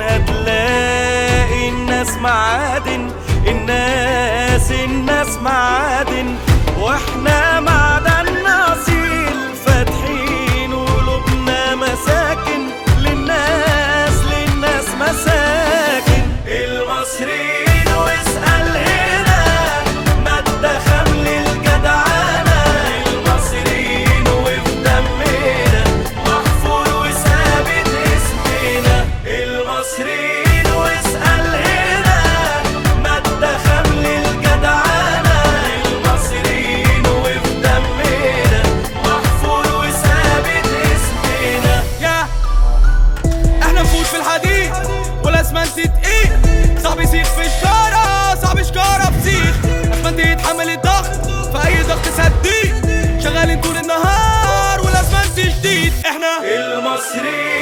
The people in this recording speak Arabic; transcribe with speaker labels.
Speaker 1: هتلاقي الناس معادن الناس الناس معادن وإحنا المصريين واسأل هنا خام للجدعانة المصريين وفي دمنا محفور وثابت اسمنا.
Speaker 2: يا إحنا في الحديد والاسمنت تقيل صعب يسيخ في الشارع صعب شكارة بسيخ اسمنت يتحمل الضغط في أي ضغط شغالين طول النهار والاسمنت شديد إحنا
Speaker 1: المصريين